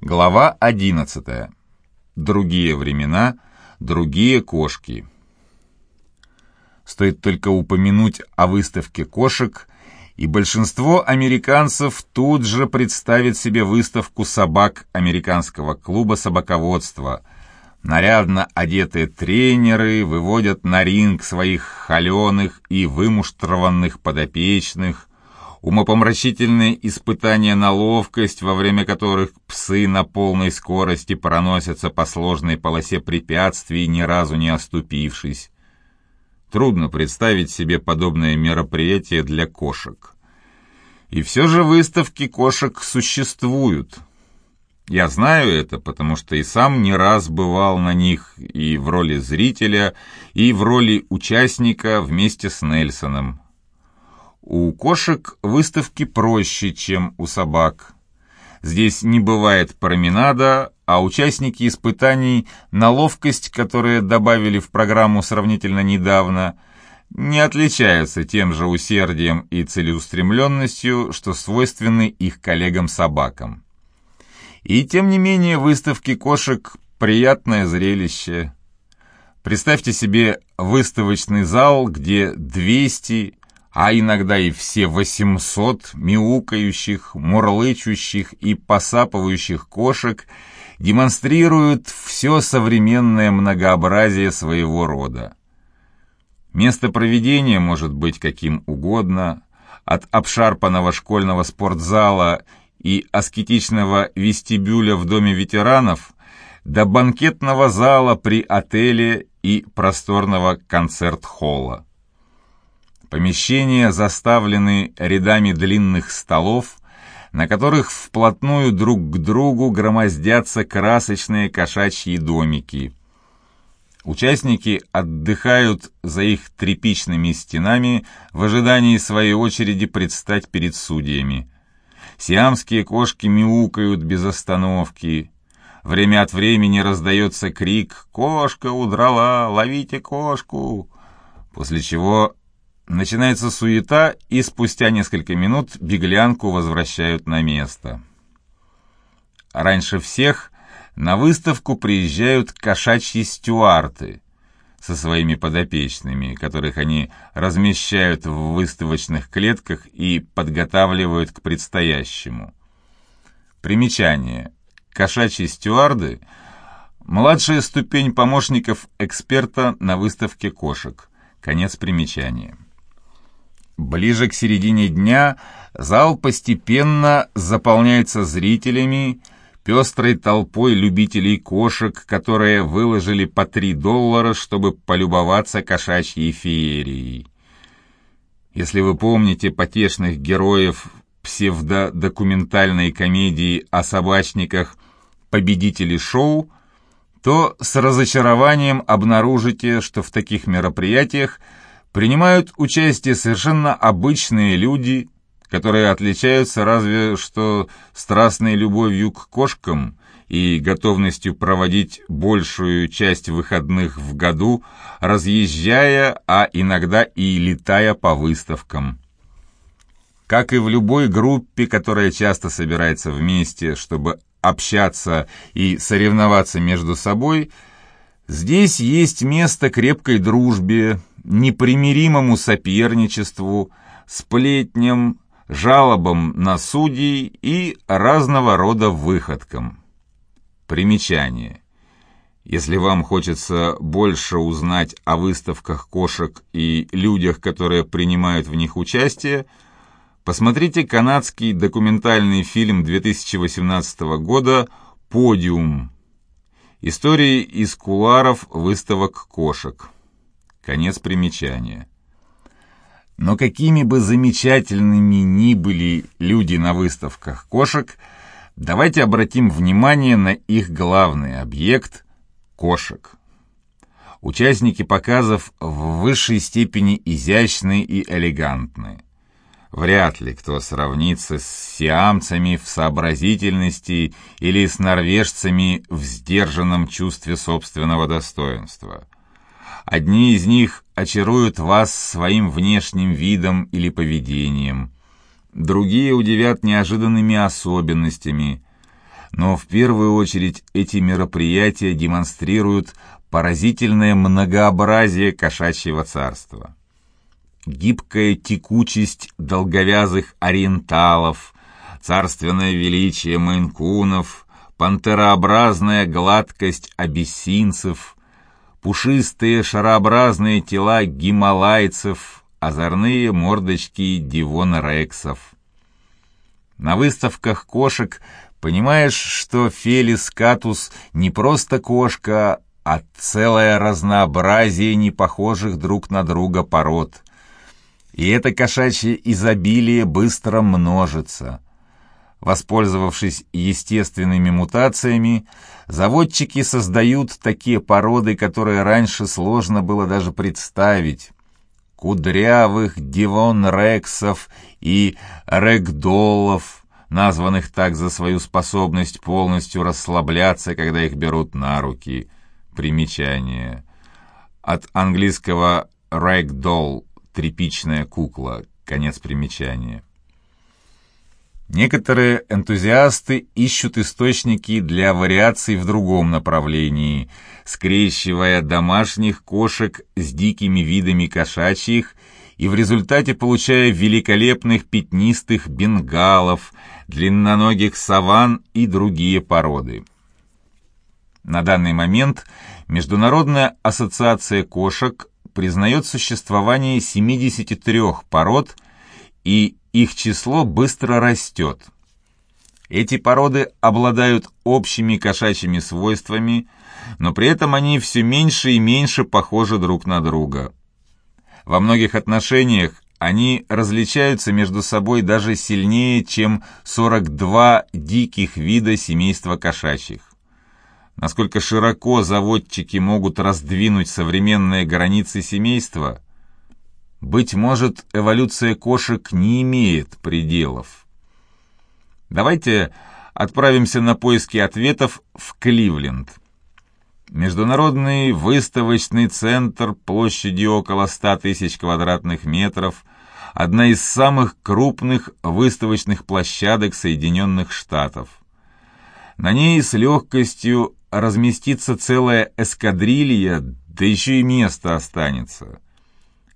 Глава 11. Другие времена, другие кошки. Стоит только упомянуть о выставке кошек, и большинство американцев тут же представит себе выставку собак американского клуба собаководства. Нарядно одетые тренеры выводят на ринг своих холеных и вымуштрованных подопечных, умопомрачительные испытания на ловкость, во время которых псы на полной скорости проносятся по сложной полосе препятствий, ни разу не оступившись. Трудно представить себе подобное мероприятие для кошек. И все же выставки кошек существуют. Я знаю это, потому что и сам не раз бывал на них и в роли зрителя, и в роли участника вместе с Нельсоном. У кошек выставки проще, чем у собак. Здесь не бывает променада, а участники испытаний на ловкость, которые добавили в программу сравнительно недавно, не отличаются тем же усердием и целеустремленностью, что свойственны их коллегам-собакам. И тем не менее выставки кошек – приятное зрелище. Представьте себе выставочный зал, где 200 а иногда и все восемьсот мяукающих, мурлычущих и посапывающих кошек демонстрируют все современное многообразие своего рода. Место проведения может быть каким угодно, от обшарпанного школьного спортзала и аскетичного вестибюля в Доме ветеранов до банкетного зала при отеле и просторного концерт-холла. Помещения заставлены рядами длинных столов, на которых вплотную друг к другу громоздятся красочные кошачьи домики. Участники отдыхают за их тряпичными стенами в ожидании своей очереди предстать перед судьями. Сиамские кошки мяукают без остановки. Время от времени раздается крик «Кошка удрала! Ловите кошку!» После чего Начинается суета, и спустя несколько минут беглянку возвращают на место. Раньше всех на выставку приезжают кошачьи стюарты со своими подопечными, которых они размещают в выставочных клетках и подготавливают к предстоящему. Примечание. Кошачьи стюарды – младшая ступень помощников эксперта на выставке кошек. Конец примечания. Ближе к середине дня зал постепенно заполняется зрителями, пестрой толпой любителей кошек, которые выложили по 3 доллара, чтобы полюбоваться кошачьей феерией. Если вы помните потешных героев псевдодокументальной комедии о собачниках «Победители шоу», то с разочарованием обнаружите, что в таких мероприятиях – принимают участие совершенно обычные люди, которые отличаются разве что страстной любовью к кошкам и готовностью проводить большую часть выходных в году, разъезжая, а иногда и летая по выставкам. Как и в любой группе, которая часто собирается вместе, чтобы общаться и соревноваться между собой, здесь есть место крепкой дружбе, непримиримому соперничеству, сплетням, жалобам на судей и разного рода выходкам. Примечание. Если вам хочется больше узнать о выставках кошек и людях, которые принимают в них участие, посмотрите канадский документальный фильм 2018 года «Подиум». Истории из куларов выставок кошек. Конец примечания. Но какими бы замечательными ни были люди на выставках кошек, давайте обратим внимание на их главный объект – кошек. Участники показов в высшей степени изящны и элегантны. Вряд ли кто сравнится с сиамцами в сообразительности или с норвежцами в сдержанном чувстве собственного достоинства – Одни из них очаруют вас своим внешним видом или поведением, другие удивят неожиданными особенностями. Но в первую очередь эти мероприятия демонстрируют поразительное многообразие кошачьего царства. Гибкая текучесть долговязых ориенталов, царственное величие майнкунов, пантерообразная гладкость абиссинцев, пушистые шарообразные тела гималайцев, озорные мордочки дивонрексов. На выставках кошек понимаешь, что Фелис катус не просто кошка, а целое разнообразие непохожих друг на друга пород. И это кошачье изобилие быстро множится. Воспользовавшись естественными мутациями, заводчики создают такие породы, которые раньше сложно было даже представить. Кудрявых дивон-рексов и рэгдоллов, названных так за свою способность полностью расслабляться, когда их берут на руки. Примечание. От английского «ragdoll» — тряпичная кукла. Конец примечания. Некоторые энтузиасты ищут источники для вариаций в другом направлении, скрещивая домашних кошек с дикими видами кошачьих и в результате получая великолепных пятнистых бенгалов, длинноногих саван и другие породы. На данный момент Международная ассоциация кошек признает существование 73 пород и их число быстро растет. Эти породы обладают общими кошачьими свойствами, но при этом они все меньше и меньше похожи друг на друга. Во многих отношениях они различаются между собой даже сильнее, чем 42 диких вида семейства кошачьих. Насколько широко заводчики могут раздвинуть современные границы семейства – быть может, эволюция кошек не имеет пределов. Давайте отправимся на поиски ответов в Кливленд. Международный выставочный центр площадью около 100 тысяч квадратных метров – одна из самых крупных выставочных площадок Соединенных Штатов. На ней с легкостью разместится целая эскадрилья, да еще и место останется –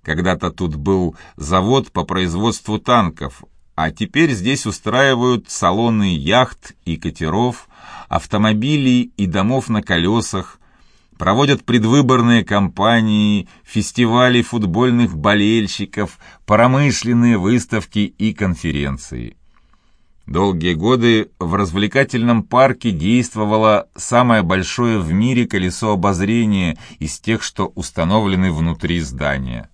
когда-то тут был завод по производству танков, а теперь здесь устраивают салоны яхт и катеров, автомобилей и домов на колесах, проводят предвыборные кампании, фестивали футбольных болельщиков, промышленные выставки и конференции. Долгие годы в развлекательном парке действовало самое большое в мире колесо обозрения из тех, что установлены внутри здания.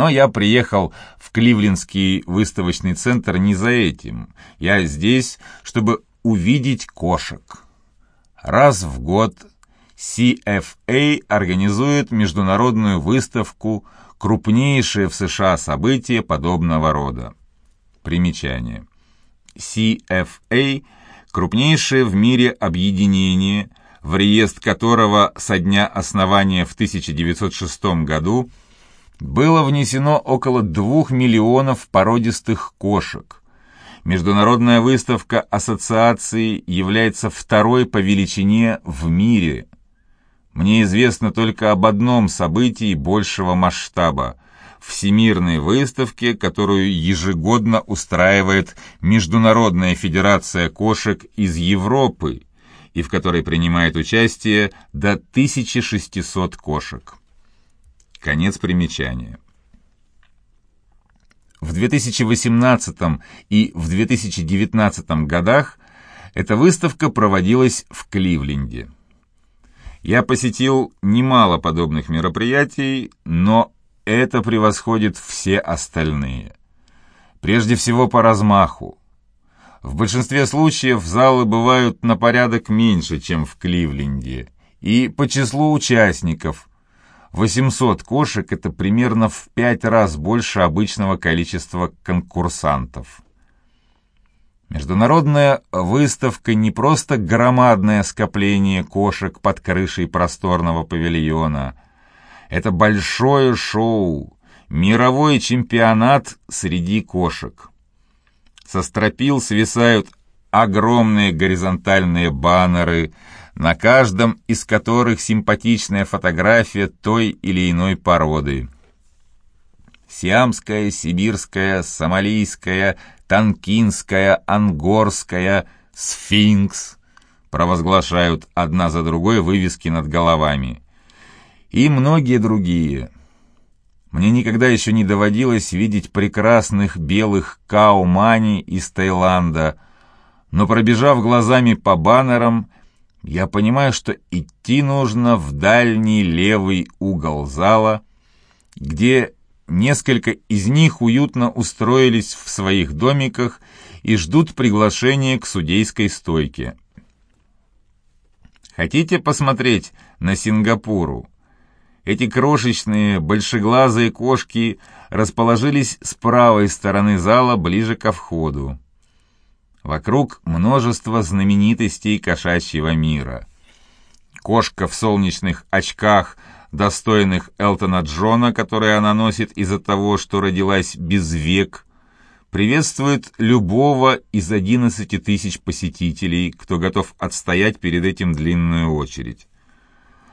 Но я приехал в Кливлендский выставочный центр не за этим. Я здесь, чтобы увидеть кошек. Раз в год CFA организует международную выставку, крупнейшее в США событие подобного рода. Примечание. CFA – крупнейшее в мире объединение, в реестр которого со дня основания в 1906 году – было внесено около двух миллионов породистых кошек. Международная выставка ассоциации является второй по величине в мире. Мне известно только об одном событии большего масштаба – всемирной выставке, которую ежегодно устраивает Международная федерация кошек из Европы и в которой принимает участие до 1600 кошек. Конец примечания. В 2018 и в 2019 годах эта выставка проводилась в Кливленде. Я посетил немало подобных мероприятий, но это превосходит все остальные. Прежде всего по размаху. В большинстве случаев залы бывают на порядок меньше, чем в Кливленде, и по числу участников, 800 кошек – это примерно в пять раз больше обычного количества конкурсантов. Международная выставка не просто громадное скопление кошек под крышей просторного павильона. Это большое шоу, мировой чемпионат среди кошек. Со стропил свисают огромные горизонтальные баннеры, на каждом из которых симпатичная фотография той или иной породы. Сиамская, сибирская, сомалийская, танкинская, ангорская, сфинкс провозглашают одна за другой вывески над головами. И многие другие – мне никогда еще не доводилось видеть прекрасных белых каумани из Таиланда, но пробежав глазами по баннерам, я понимаю, что идти нужно в дальний левый угол зала, где несколько из них уютно устроились в своих домиках и ждут приглашения к судейской стойке. Хотите посмотреть на Сингапуру? Эти крошечные, большеглазые кошки расположились с правой стороны зала ближе ко входу. Вокруг множество знаменитостей кошачьего мира. Кошка в солнечных очках, достойных Элтона Джона, которые она носит из-за того, что родилась без век, приветствует любого из 11 тысяч посетителей, кто готов отстоять перед этим длинную очередь.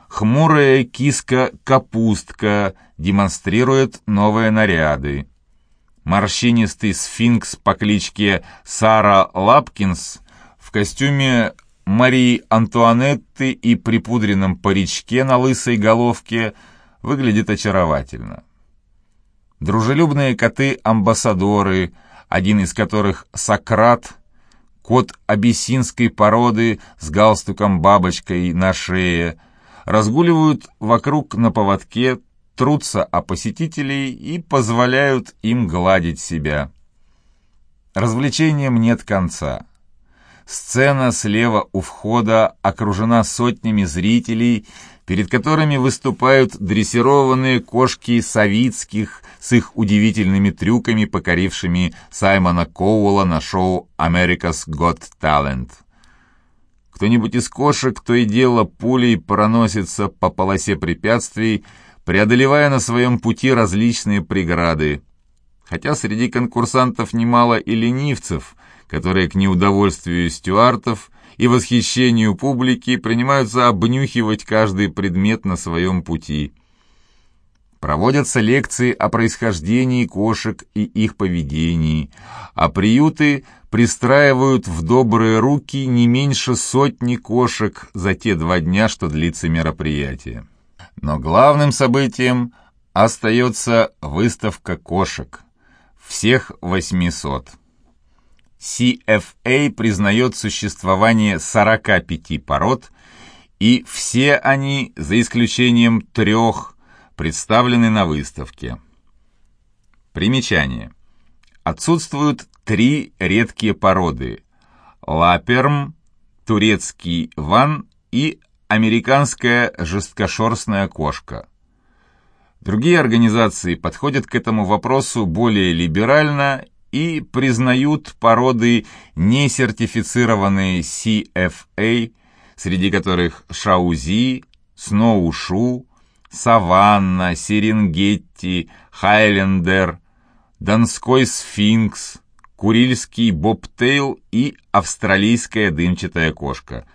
Хмурая киска-капустка демонстрирует новые наряды. Морщинистый сфинкс по кличке Сара Лапкинс в костюме Марии Антуанетты и припудренном паричке на лысой головке выглядит очаровательно. Дружелюбные коты-амбассадоры, один из которых Сократ, кот абиссинской породы с галстуком-бабочкой на шее – разгуливают вокруг на поводке, трутся о посетителей и позволяют им гладить себя. Развлечениям нет конца. Сцена слева у входа окружена сотнями зрителей, перед которыми выступают дрессированные кошки Савицких с их удивительными трюками, покорившими Саймона Коуэлла на шоу «America's Got Talent». Кто-нибудь из кошек то и дело пулей проносится по полосе препятствий, преодолевая на своем пути различные преграды. Хотя среди конкурсантов немало и ленивцев, которые к неудовольствию стюартов и восхищению публики принимаются обнюхивать каждый предмет на своем пути. Проводятся лекции о происхождении кошек и их поведении, а приюты пристраивают в добрые руки не меньше сотни кошек за те два дня, что длится мероприятие. Но главным событием остается выставка кошек. Всех 800. CFA признает существование 45 пород, и все они, за исключением трех, представлены на выставке. Примечание. Отсутствуют три редкие породы – лаперм, турецкий ван и американская жесткошерстная кошка. Другие организации подходят к этому вопросу более либерально и признают породы, не сертифицированные CFA, среди которых шаузи, сноушу, саванна, серенгетти, хайлендер, донской сфинкс, курильский бобтейл и австралийская дымчатая кошка.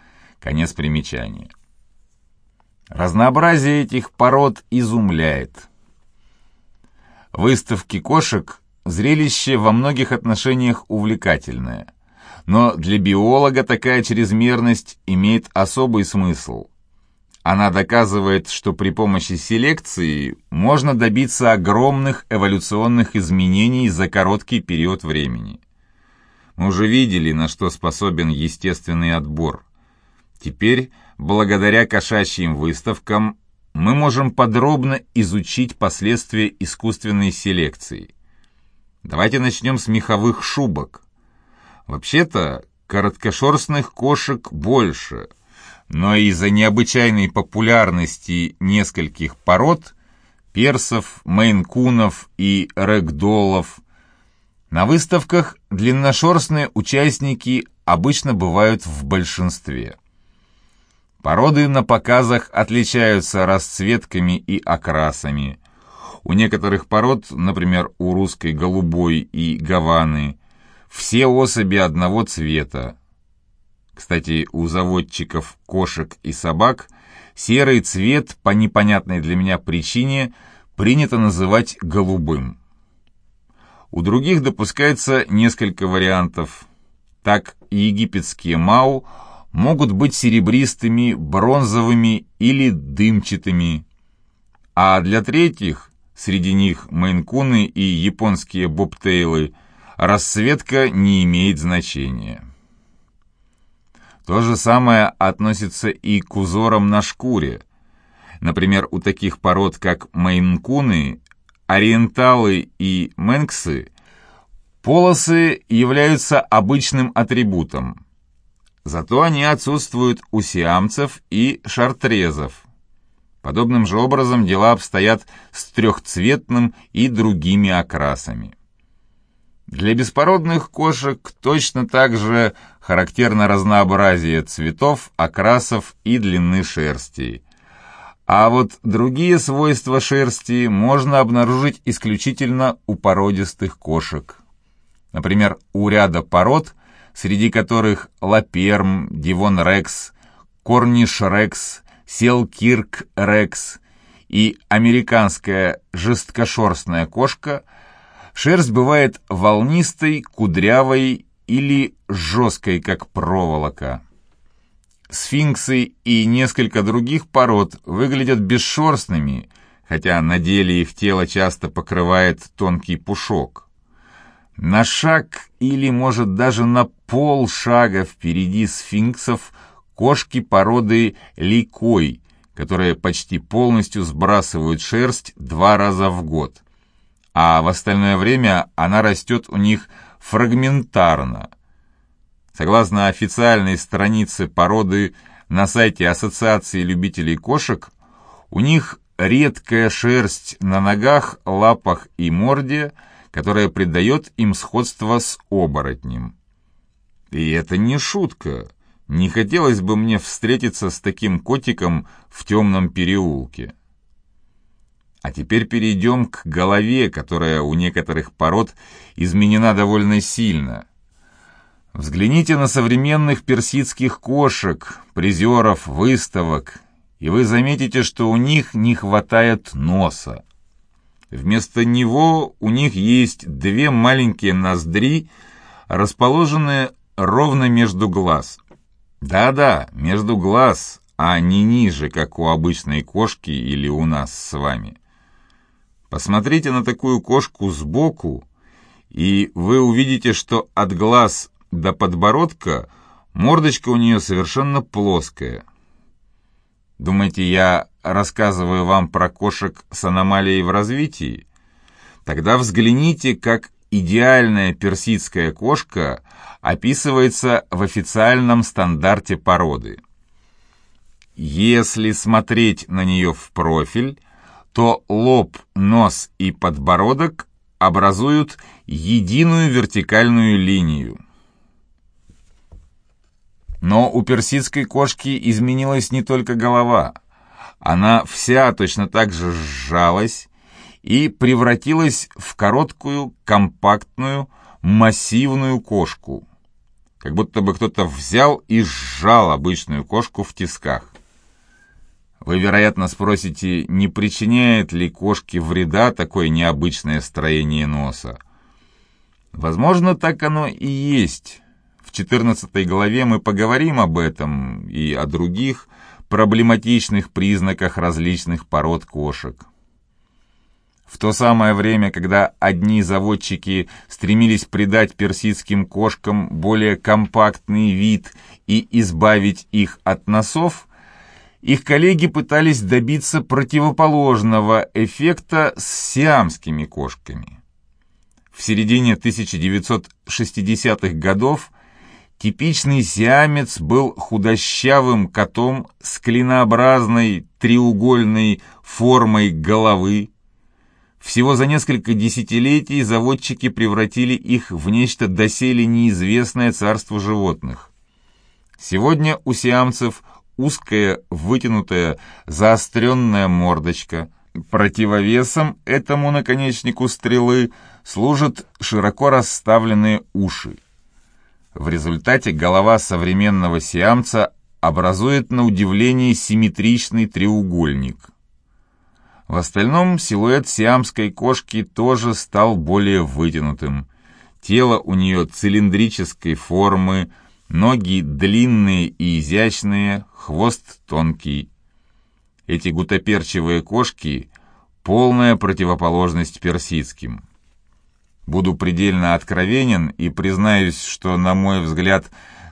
Конец примечания. Разнообразие этих пород изумляет. Выставки кошек – зрелище во многих отношениях увлекательное. Но для биолога такая чрезмерность имеет особый смысл. Она доказывает, что при помощи селекции можно добиться огромных эволюционных изменений за короткий период времени. Мы уже видели, на что способен естественный отбор. Теперь, благодаря кошачьим выставкам, мы можем подробно изучить последствия искусственной селекции. Давайте начнем с меховых шубок. Вообще-то, короткошерстных кошек больше – но из-за необычайной популярности нескольких пород – персов, мейнкунов и рэгдолов – на выставках длинношерстные участники обычно бывают в большинстве. Породы на показах отличаются расцветками и окрасами. У некоторых пород, например, у русской голубой и гаваны, все особи одного цвета, Кстати, у заводчиков кошек и собак серый цвет по непонятной для меня причине принято называть голубым. У других допускается несколько вариантов. Так египетские мау могут быть серебристыми, бронзовыми или дымчатыми. А для третьих, среди них мейнкуны и японские бобтейлы, расцветка не имеет значения. То же самое относится и к узорам на шкуре. Например, у таких пород, как мейнкуны, ориенталы и менксы, полосы являются обычным атрибутом. Зато они отсутствуют у сиамцев и шартрезов. Подобным же образом дела обстоят с трехцветным и другими окрасами. Для беспородных кошек точно так же характерно разнообразие цветов, окрасов и длины шерсти. А вот другие свойства шерсти можно обнаружить исключительно у породистых кошек. Например, у ряда пород, среди которых Лаперм, Дивон Рекс, Корниш Рекс, Селкирк Рекс и американская жесткошерстная кошка – Шерсть бывает волнистой, кудрявой или жесткой, как проволока. Сфинксы и несколько других пород выглядят бесшерстными, хотя на деле их тело часто покрывает тонкий пушок. На шаг или, может, даже на полшага впереди сфинксов кошки породы ликой, которые почти полностью сбрасывают шерсть два раза в год а в остальное время она растет у них фрагментарно. Согласно официальной странице породы на сайте Ассоциации любителей кошек, у них редкая шерсть на ногах, лапах и морде, которая придает им сходство с оборотнем. И это не шутка. Не хотелось бы мне встретиться с таким котиком в темном переулке. А теперь перейдем к голове, которая у некоторых пород изменена довольно сильно. Взгляните на современных персидских кошек, призеров, выставок, и вы заметите, что у них не хватает носа. Вместо него у них есть две маленькие ноздри, расположенные ровно между глаз. Да-да, между глаз, а не ниже, как у обычной кошки или у нас с вами. Посмотрите на такую кошку сбоку, и вы увидите, что от глаз до подбородка мордочка у нее совершенно плоская. Думаете, я рассказываю вам про кошек с аномалией в развитии? Тогда взгляните, как идеальная персидская кошка описывается в официальном стандарте породы. Если смотреть на нее в профиль, то лоб, нос и подбородок образуют единую вертикальную линию. Но у персидской кошки изменилась не только голова. Она вся точно так же сжалась и превратилась в короткую, компактную, массивную кошку. Как будто бы кто-то взял и сжал обычную кошку в тисках. Вы, вероятно, спросите, не причиняет ли кошке вреда такое необычное строение носа? Возможно, так оно и есть. В 14 главе мы поговорим об этом и о других проблематичных признаках различных пород кошек. В то самое время, когда одни заводчики стремились придать персидским кошкам более компактный вид и избавить их от носов – их коллеги пытались добиться противоположного эффекта с сиамскими кошками. В середине 1960-х годов типичный сиамец был худощавым котом с клинообразной треугольной формой головы. Всего за несколько десятилетий заводчики превратили их в нечто доселе неизвестное царство животных. Сегодня у сиамцев узкая, вытянутая, заостренная мордочка. Противовесом этому наконечнику стрелы служат широко расставленные уши. В результате голова современного сиамца образует на удивление симметричный треугольник. В остальном силуэт сиамской кошки тоже стал более вытянутым. Тело у нее цилиндрической формы, ноги длинные и изящные, хвост тонкий. Эти гутоперчивые кошки — полная противоположность персидским. Буду предельно откровенен и признаюсь, что, на мой взгляд,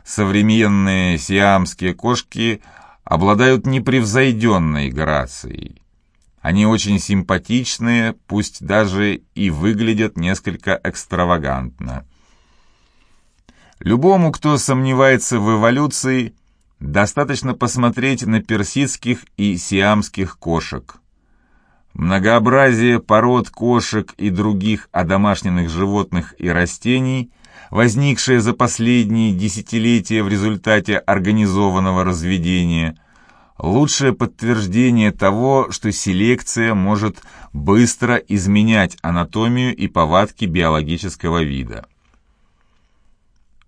современные сиамские кошки обладают непревзойденной грацией. Они очень симпатичные, пусть даже и выглядят несколько экстравагантно. Любому, кто сомневается в эволюции, достаточно посмотреть на персидских и сиамских кошек. Многообразие пород кошек и других одомашненных животных и растений, возникшее за последние десятилетия в результате организованного разведения, лучшее подтверждение того, что селекция может быстро изменять анатомию и повадки биологического вида.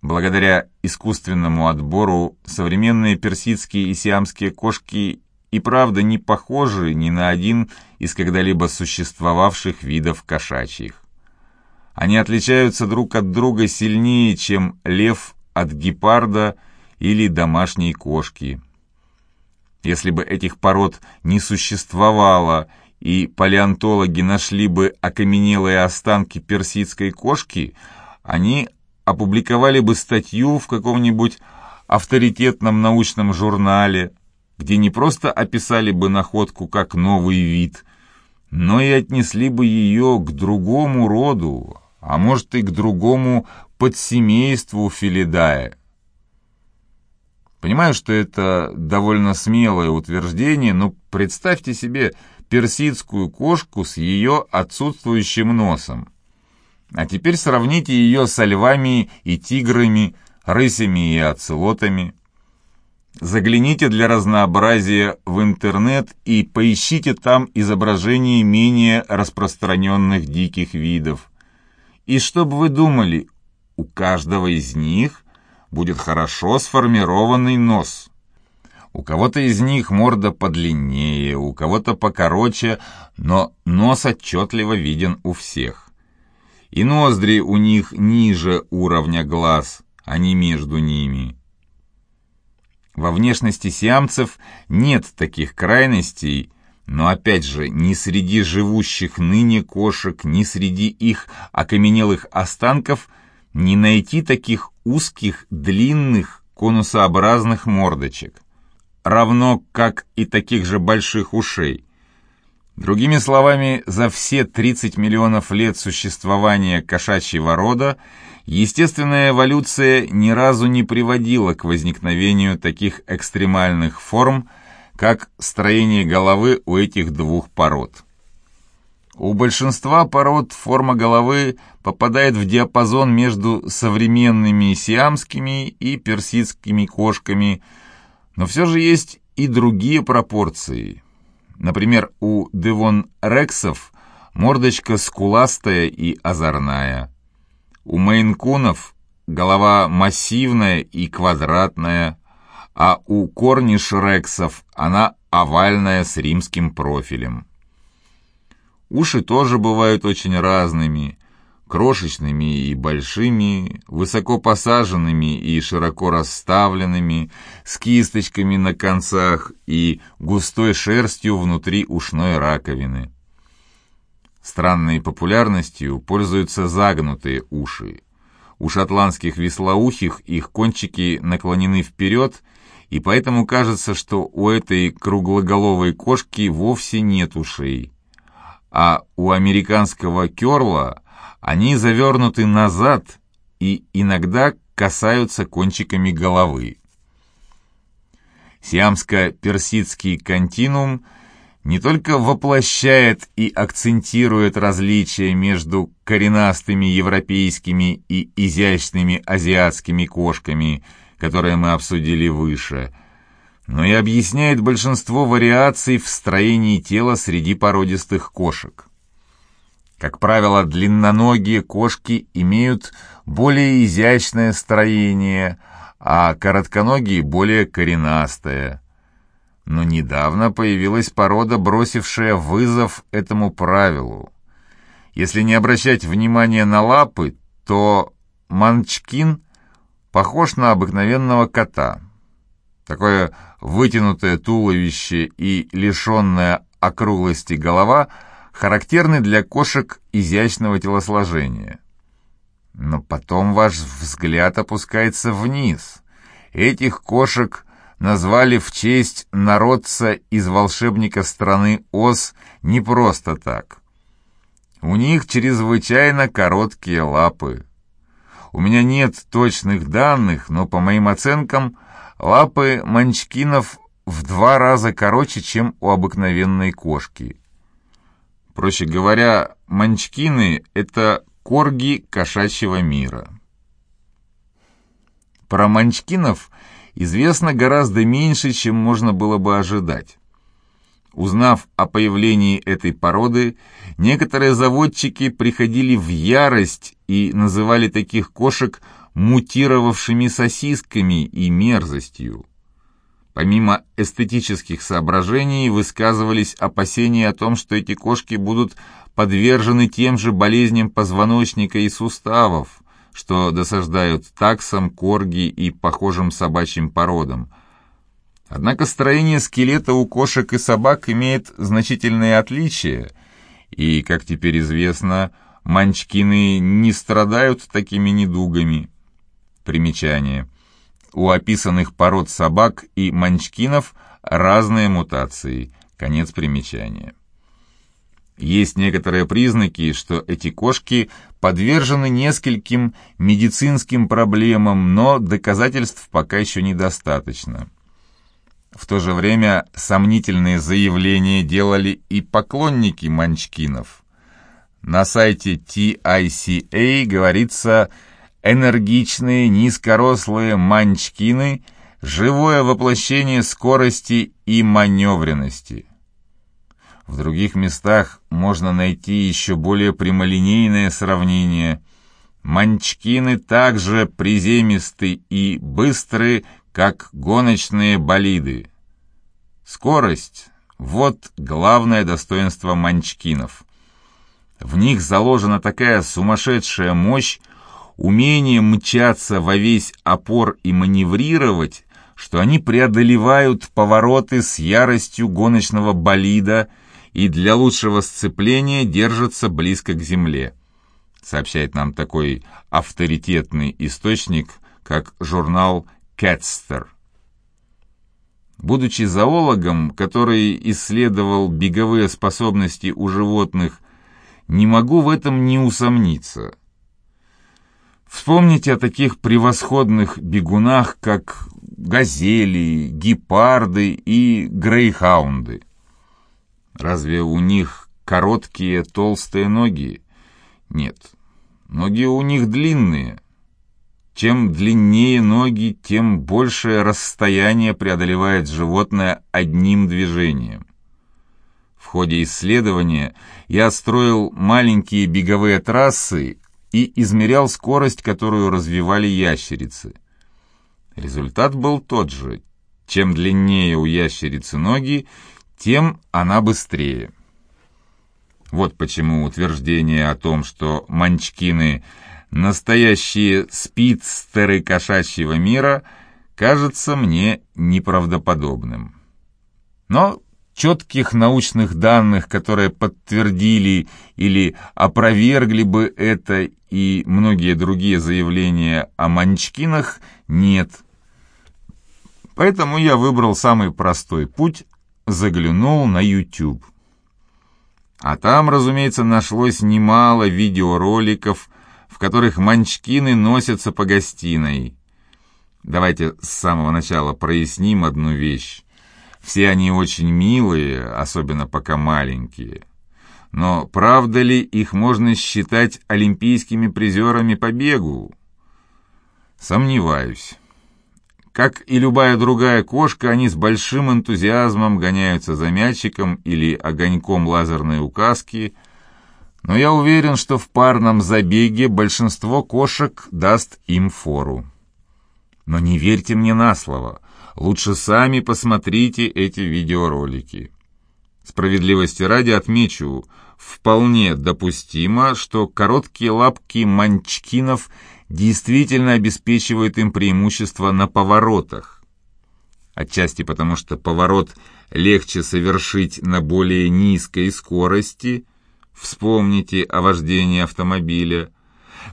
Благодаря искусственному отбору современные персидские и сиамские кошки и правда не похожи ни на один из когда-либо существовавших видов кошачьих. Они отличаются друг от друга сильнее, чем лев от гепарда или домашней кошки. Если бы этих пород не существовало, и палеонтологи нашли бы окаменелые останки персидской кошки, они опубликовали бы статью в каком-нибудь авторитетном научном журнале, где не просто описали бы находку как новый вид, но и отнесли бы ее к другому роду, а может и к другому подсемейству Филидая. Понимаю, что это довольно смелое утверждение, но представьте себе персидскую кошку с ее отсутствующим носом. А теперь сравните ее со львами и тиграми, рысями и оцелотами. Загляните для разнообразия в интернет и поищите там изображения менее распространенных диких видов. И чтобы вы думали, у каждого из них будет хорошо сформированный нос. У кого-то из них морда подлиннее, у кого-то покороче, но нос отчетливо виден у всех. И ноздри у них ниже уровня глаз, а не между ними. Во внешности сиамцев нет таких крайностей, но опять же, ни среди живущих ныне кошек, ни среди их окаменелых останков не найти таких узких, длинных, конусообразных мордочек, равно как и таких же больших ушей. Другими словами, за все 30 миллионов лет существования кошачьего рода естественная эволюция ни разу не приводила к возникновению таких экстремальных форм, как строение головы у этих двух пород. У большинства пород форма головы попадает в диапазон между современными сиамскими и персидскими кошками, но все же есть и другие пропорции – Например, у Девон Рексов мордочка скуластая и озорная. У Мейнкунов голова массивная и квадратная, а у Корниш Рексов она овальная с римским профилем. Уши тоже бывают очень разными, крошечными и большими, высоко посаженными и широко расставленными, с кисточками на концах и густой шерстью внутри ушной раковины. Странной популярностью пользуются загнутые уши. У шотландских веслоухих их кончики наклонены вперед, и поэтому кажется, что у этой круглоголовой кошки вовсе нет ушей. А у американского керла они завернуты назад и иногда касаются кончиками головы. Сиамско-персидский континуум не только воплощает и акцентирует различия между коренастыми европейскими и изящными азиатскими кошками, которые мы обсудили выше, но и объясняет большинство вариаций в строении тела среди породистых кошек. Как правило, длинноногие кошки имеют более изящное строение, а коротконогие более коренастое. Но недавно появилась порода, бросившая вызов этому правилу. Если не обращать внимания на лапы, то манчкин похож на обыкновенного кота. Такое вытянутое туловище и лишенная округлости голова характерны для кошек изящного телосложения. Но потом ваш взгляд опускается вниз. Этих кошек назвали в честь народца из волшебника страны Оз не просто так. У них чрезвычайно короткие лапы. У меня нет точных данных, но по моим оценкам, лапы манчкинов в два раза короче, чем у обыкновенной кошки. Проще говоря, манчкины — это корги кошачьего мира. Про манчкинов известно гораздо меньше, чем можно было бы ожидать. Узнав о появлении этой породы, некоторые заводчики приходили в ярость и называли таких кошек мутировавшими сосисками и мерзостью. Помимо эстетических соображений высказывались опасения о том, что эти кошки будут подвержены тем же болезням позвоночника и суставов, что досаждают таксам, корги и похожим собачьим породам – Однако строение скелета у кошек и собак имеет значительные отличия, и, как теперь известно, манчкины не страдают такими недугами. Примечание. У описанных пород собак и манчкинов разные мутации. Конец примечания. Есть некоторые признаки, что эти кошки подвержены нескольким медицинским проблемам, но доказательств пока еще недостаточно. В то же время сомнительные заявления делали и поклонники манчкинов. На сайте TICA говорится «энергичные низкорослые манчкины – живое воплощение скорости и маневренности». В других местах можно найти еще более прямолинейное сравнение. Манчкины также приземисты и быстрые как гоночные болиды. Скорость – вот главное достоинство манчкинов. В них заложена такая сумасшедшая мощь, умение мчаться во весь опор и маневрировать, что они преодолевают повороты с яростью гоночного болида и для лучшего сцепления держатся близко к земле, сообщает нам такой авторитетный источник, как журнал Кетстер. Будучи зоологом, который исследовал беговые способности у животных, не могу в этом не усомниться. Вспомните о таких превосходных бегунах, как газели, гепарды и грейхаунды. Разве у них короткие толстые ноги? Нет, ноги у них длинные, чем длиннее ноги, тем большее расстояние преодолевает животное одним движением. В ходе исследования я строил маленькие беговые трассы и измерял скорость, которую развивали ящерицы. Результат был тот же. Чем длиннее у ящерицы ноги, тем она быстрее. Вот почему утверждение о том, что манчкины – настоящие спидстеры кошачьего мира, кажется мне неправдоподобным. Но четких научных данных, которые подтвердили или опровергли бы это и многие другие заявления о манчкинах, нет. Поэтому я выбрал самый простой путь, заглянул на YouTube. А там, разумеется, нашлось немало видеороликов в которых манчкины носятся по гостиной. Давайте с самого начала проясним одну вещь. Все они очень милые, особенно пока маленькие. Но правда ли их можно считать олимпийскими призерами по бегу? Сомневаюсь. Как и любая другая кошка, они с большим энтузиазмом гоняются за мячиком или огоньком лазерной указки – Но я уверен, что в парном забеге большинство кошек даст им фору. Но не верьте мне на слово. Лучше сами посмотрите эти видеоролики. Справедливости ради отмечу, вполне допустимо, что короткие лапки манчкинов действительно обеспечивают им преимущество на поворотах. Отчасти потому, что поворот легче совершить на более низкой скорости, вспомните о вождении автомобиля,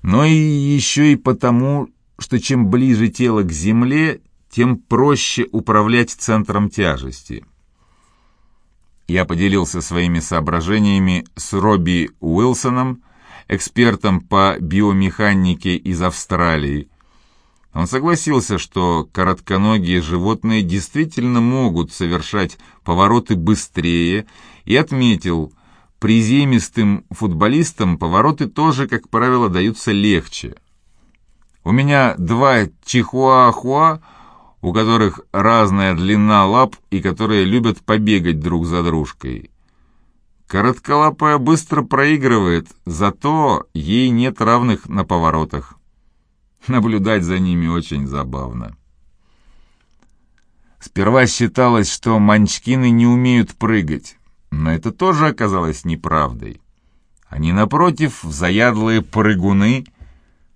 но и еще и потому, что чем ближе тело к земле, тем проще управлять центром тяжести. Я поделился своими соображениями с Робби Уилсоном, экспертом по биомеханике из Австралии. Он согласился, что коротконогие животные действительно могут совершать повороты быстрее и отметил, приземистым футболистам повороты тоже, как правило, даются легче. У меня два чихуахуа, у которых разная длина лап и которые любят побегать друг за дружкой. Коротколапая быстро проигрывает, зато ей нет равных на поворотах. Наблюдать за ними очень забавно. Сперва считалось, что манчкины не умеют прыгать, но это тоже оказалось неправдой. Они, напротив, заядлые прыгуны —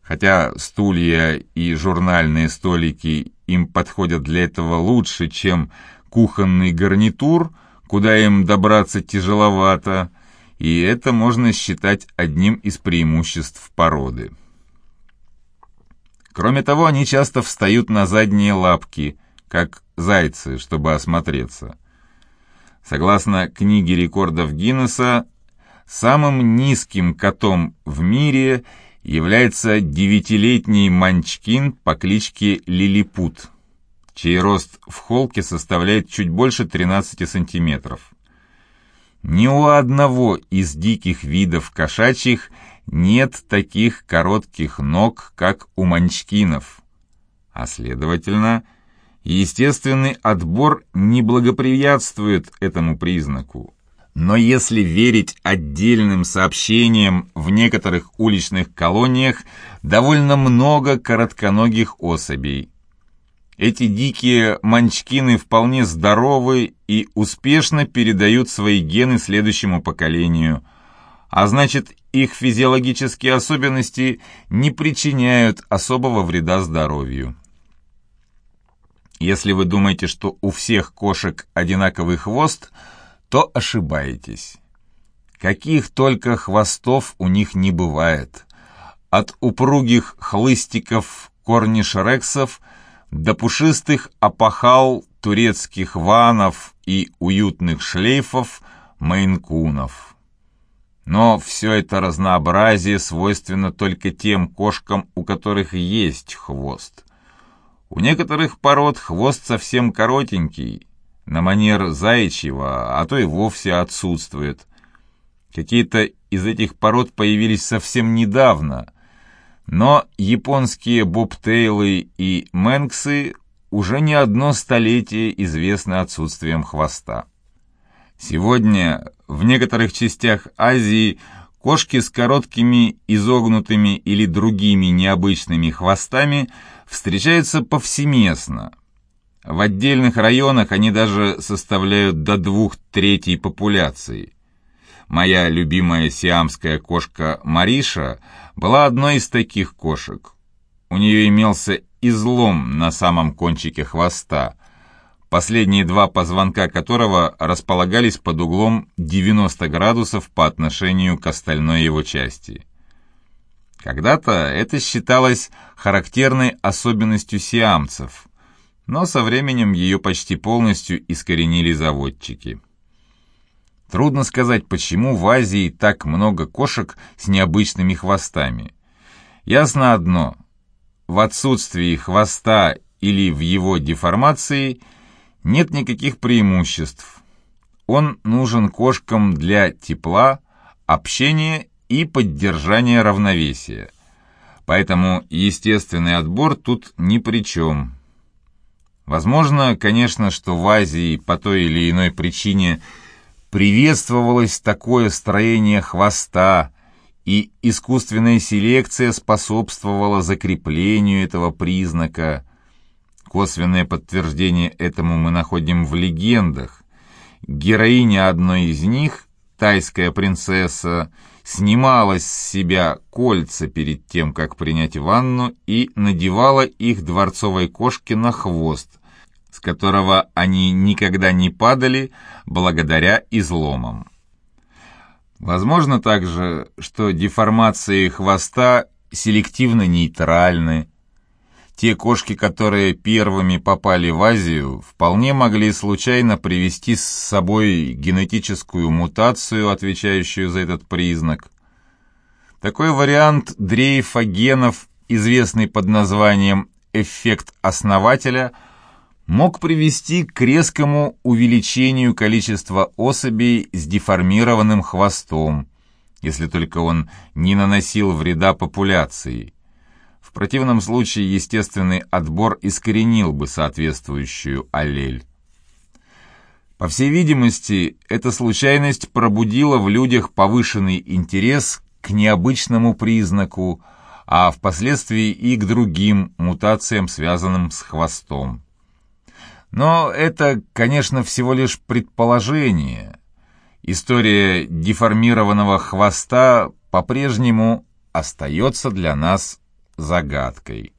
Хотя стулья и журнальные столики им подходят для этого лучше, чем кухонный гарнитур, куда им добраться тяжеловато, и это можно считать одним из преимуществ породы. Кроме того, они часто встают на задние лапки, как зайцы, чтобы осмотреться. Согласно книге рекордов Гиннесса, самым низким котом в мире – является девятилетний манчкин по кличке Лилипут, чей рост в холке составляет чуть больше 13 сантиметров. Ни у одного из диких видов кошачьих нет таких коротких ног, как у манчкинов, а следовательно, естественный отбор не благоприятствует этому признаку. Но если верить отдельным сообщениям, в некоторых уличных колониях довольно много коротконогих особей. Эти дикие манчкины вполне здоровы и успешно передают свои гены следующему поколению, а значит их физиологические особенности не причиняют особого вреда здоровью. Если вы думаете, что у всех кошек одинаковый хвост – то ошибаетесь. Каких только хвостов у них не бывает. От упругих хлыстиков корнишерексов до пушистых опахал турецких ванов и уютных шлейфов мейнкунов. Но все это разнообразие свойственно только тем кошкам, у которых есть хвост. У некоторых пород хвост совсем коротенький, на манер заячьего, а то и вовсе отсутствует. Какие-то из этих пород появились совсем недавно, но японские бобтейлы и мэнксы уже не одно столетие известны отсутствием хвоста. Сегодня в некоторых частях Азии кошки с короткими, изогнутыми или другими необычными хвостами встречаются повсеместно – в отдельных районах они даже составляют до двух третей популяции. Моя любимая сиамская кошка Мариша была одной из таких кошек. У нее имелся излом на самом кончике хвоста, последние два позвонка которого располагались под углом 90 градусов по отношению к остальной его части. Когда-то это считалось характерной особенностью сиамцев – но со временем ее почти полностью искоренили заводчики. Трудно сказать, почему в Азии так много кошек с необычными хвостами. Ясно одно – в отсутствии хвоста или в его деформации нет никаких преимуществ. Он нужен кошкам для тепла, общения и поддержания равновесия. Поэтому естественный отбор тут ни при чем – Возможно, конечно, что в Азии по той или иной причине приветствовалось такое строение хвоста, и искусственная селекция способствовала закреплению этого признака. Косвенное подтверждение этому мы находим в легендах. Героиня одной из них, тайская принцесса, снимала с себя кольца перед тем, как принять ванну, и надевала их дворцовой кошке на хвост, которого они никогда не падали благодаря изломам. Возможно также, что деформации хвоста селективно нейтральны. Те кошки, которые первыми попали в Азию, вполне могли случайно привести с собой генетическую мутацию, отвечающую за этот признак. Такой вариант дрейфа генов, известный под названием «эффект основателя», мог привести к резкому увеличению количества особей с деформированным хвостом, если только он не наносил вреда популяции. В противном случае естественный отбор искоренил бы соответствующую аллель. По всей видимости, эта случайность пробудила в людях повышенный интерес к необычному признаку, а впоследствии и к другим мутациям, связанным с хвостом. Но это, конечно, всего лишь предположение. История деформированного хвоста по-прежнему остается для нас загадкой.